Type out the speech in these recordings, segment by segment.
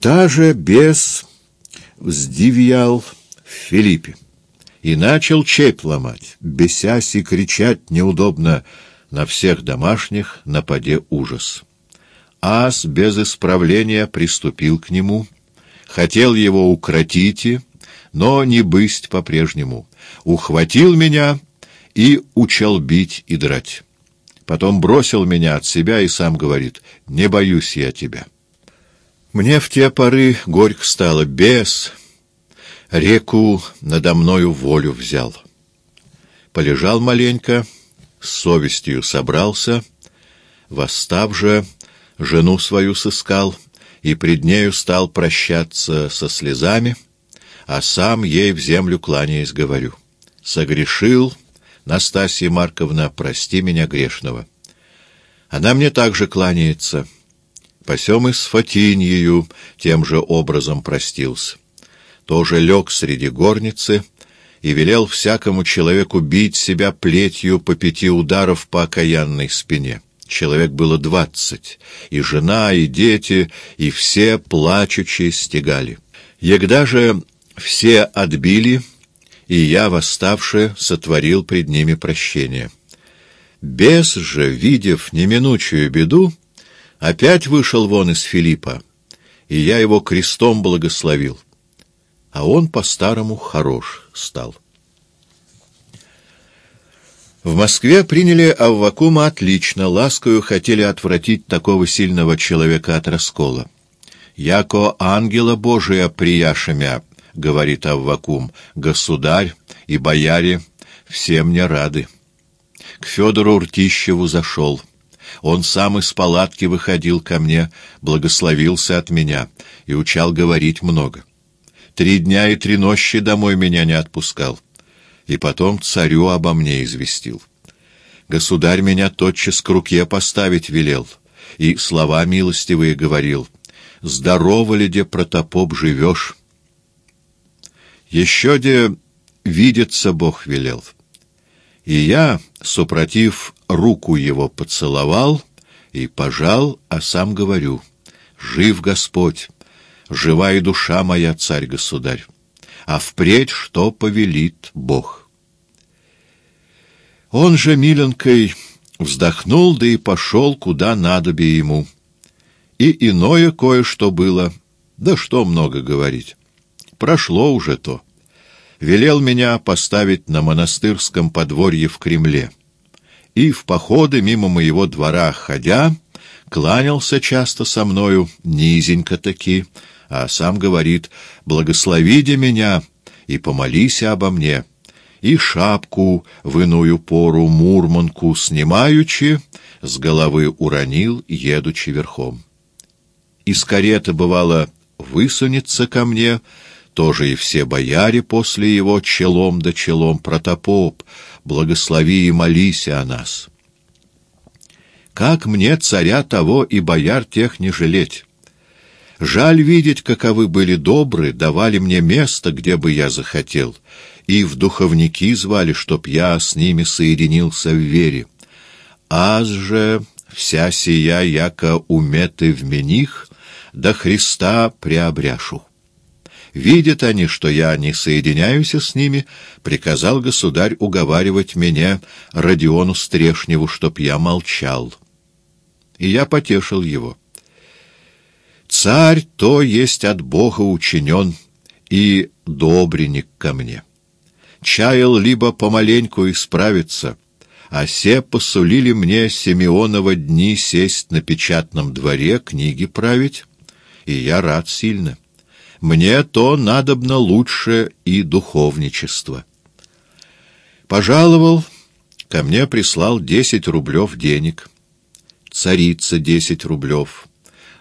Та же бес вздивьял в Филиппе и начал чепь ломать, бесясь и кричать неудобно на всех домашних нападе ужас. Ас без исправления приступил к нему, хотел его укротить, но не бысть по-прежнему, ухватил меня и учал бить и драть. Потом бросил меня от себя и сам говорит, «Не боюсь я тебя». Мне в те поры горько стало, бес, реку надо мною волю взял. Полежал маленько, с совестью собрался, восстав же, жену свою сыскал и пред нею стал прощаться со слезами, а сам ей в землю кланяясь говорю. Согрешил, Настасья Марковна, прости меня грешного. Она мне также кланяется. Посем и с Фатиньею тем же образом простился. Тоже лег среди горницы и велел всякому человеку бить себя плетью по пяти ударов по окаянной спине. Человек было двадцать, и жена, и дети, и все плачучи стегали. Егда же все отбили, и я, восставши, сотворил пред ними прощение. Бес же, видев неминучую беду, опять вышел вон из Филиппа, и я его крестом благословил, а он по-старому хорош стал. В Москве приняли Аввакума отлично, ласкою хотели отвратить такого сильного человека от раскола. «Яко ангела Божия прияшемя», — говорит Аввакум, — «государь и бояре все мне рады». К Федору Уртищеву зашел. Он сам из палатки выходил ко мне, благословился от меня и учал говорить много. Три дня и три ночи домой меня не отпускал и потом царю обо мне известил. Государь меня тотчас к руке поставить велел, и слова милостивые говорил, «Здорово ли, де, протопоп, живешь?» Еще де видеться Бог велел. И я, супротив, руку его поцеловал и пожал, а сам говорю, «Жив Господь, жива и душа моя, царь-государь» а впредь что повелит Бог. Он же, миленькой, вздохнул, да и пошел, куда надобе ему. И иное кое-что было, да что много говорить. Прошло уже то. Велел меня поставить на монастырском подворье в Кремле. И в походы мимо моего двора ходя, кланялся часто со мною, низенько таки, а сам говорит «Благословите меня и помолись обо мне». И шапку в иную пору мурманку снимаючи, с головы уронил, едучи верхом. Из кареты, бывало, высунется ко мне, тоже и все бояре после его челом да челом протопоп, благослови и молись о нас. Как мне царя того и бояр тех не жалеть? Жаль видеть, каковы были добры, давали мне место, где бы я захотел, и в духовники звали, чтоб я с ними соединился в вере. Аз же вся сия, яко уметы в мених, до Христа приобряшу. Видят они, что я не соединяюсь с ними, приказал государь уговаривать меня Родиону Стрешневу, чтоб я молчал. И я потешил его. Царь то есть от Бога учинен и добренник ко мне. Чаял либо помаленьку исправиться, а се посулили мне Симеонова дни сесть на печатном дворе, книги править, и я рад сильно. Мне то надобно лучше и духовничество. Пожаловал, ко мне прислал десять рублев денег, царица десять рублев,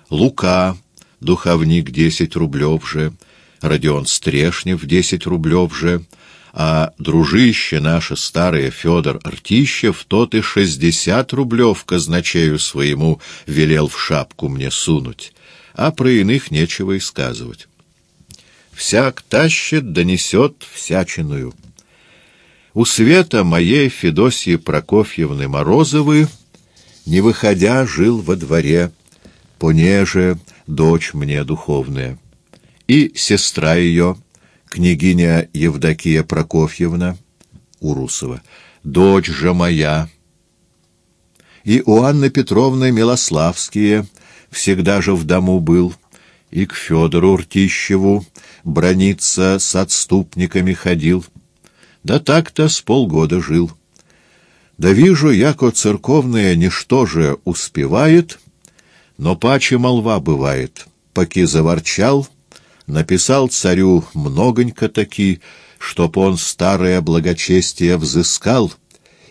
Лука, духовник, десять рублев же, Родион Стрешнев, десять рублев же, а дружище наше старое Федор Артищев, тот и шестьдесят рублев казначею своему велел в шапку мне сунуть, а про иных нечего и сказывать. Всяк тащит, донесет всячиную. У света моей Федосьи Прокофьевны Морозовы, не выходя, жил во дворе понеже дочь мне духовная, и сестра ее, княгиня Евдокия Прокофьевна Урусова, дочь же моя, и у Анны Петровны Милославские всегда же в дому был, и к Федору Ртищеву брониться с отступниками ходил, да так-то с полгода жил. Да вижу, яко церковное ничто же успевает, но паче молва бывает. Поки заворчал, написал царю многонько таки, чтоб он старое благочестие взыскал,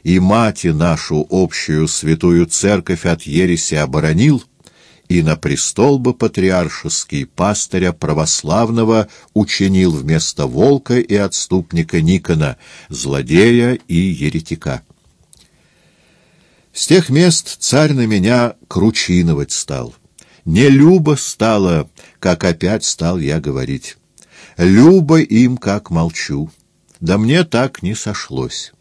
и мати нашу общую святую церковь от ереси оборонил, и на престол бы патриаршеский пастыря православного учинил вместо волка и отступника Никона, злодея и еретика. С тех мест царь на меня кручиновать стал. Не любо стало, как опять стал я говорить. Любо им, как молчу. Да мне так не сошлось.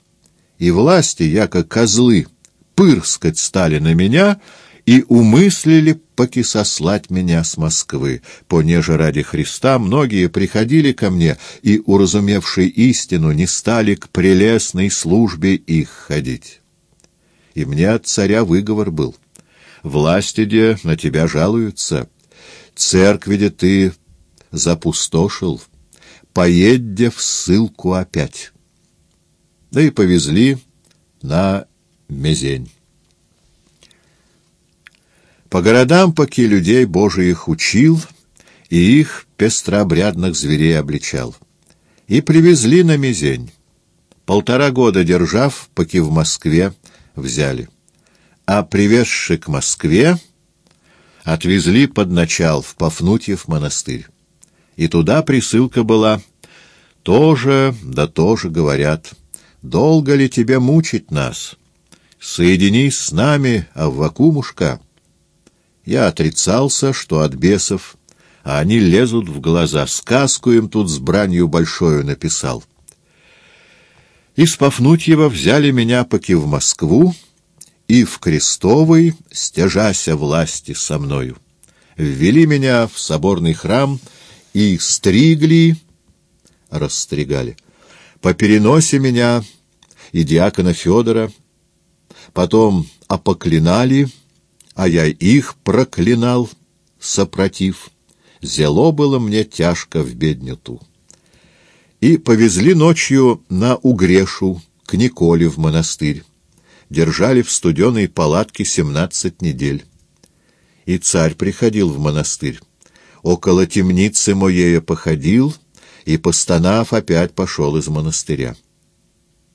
И власти, яко козлы, пырскать стали на меня и умыслили поки сослать меня с Москвы. Понеже ради Христа многие приходили ко мне и, уразумевши истину, не стали к прелестной службе их ходить и мне от царя выговор был. Власти де на тебя жалуются, церкви ты запустошил, поедь в ссылку опять. Да и повезли на Мезень. По городам поки людей Божиих учил и их пестрообрядных зверей обличал. И привезли на Мезень. Полтора года держав, поки в Москве, взяли. А привезши к Москве, отвезли под начал в Пафнутьев монастырь. И туда присылка была. Тоже, да тоже говорят, долго ли тебе мучить нас? Соединись с нами, Аввакумушка. Я отрицался, что от бесов, а они лезут в глаза. Сказку им тут с бранью большою написал. Из Пафнутьева взяли меня поки в Москву, и в Крестовой, стяжася власти со мною, ввели меня в соборный храм и стригли, расстригали, по переносе меня и диакона Федора, потом опоклинали, а я их проклинал, сопротив. Зело было мне тяжко в беднюту и повезли ночью на Угрешу, к Николе в монастырь. Держали в студеной палатке семнадцать недель. И царь приходил в монастырь. Около темницы моея походил, и, постанав, опять пошел из монастыря.